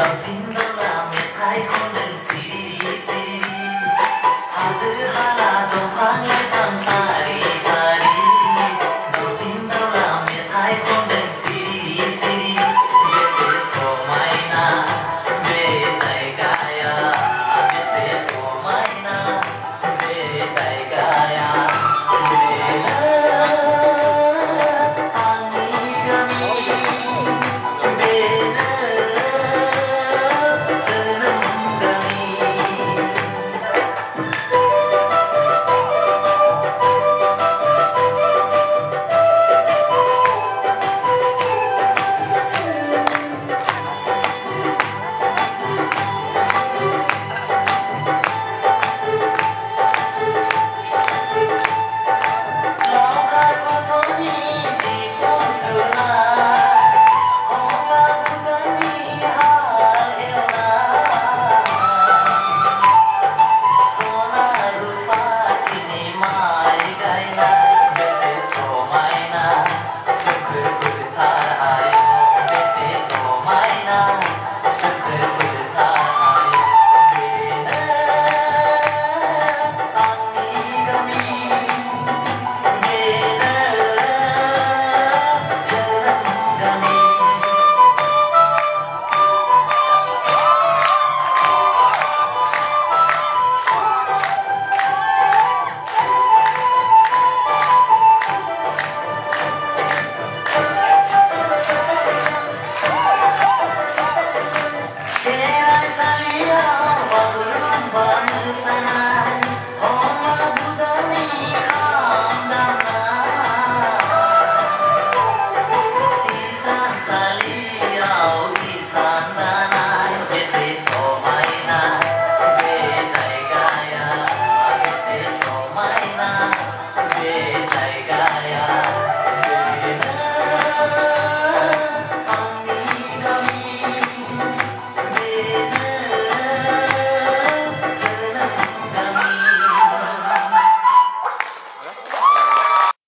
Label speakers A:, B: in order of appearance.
A: 신선함에 살고는 시리리 시리리 하늘하나도 환한 Cause I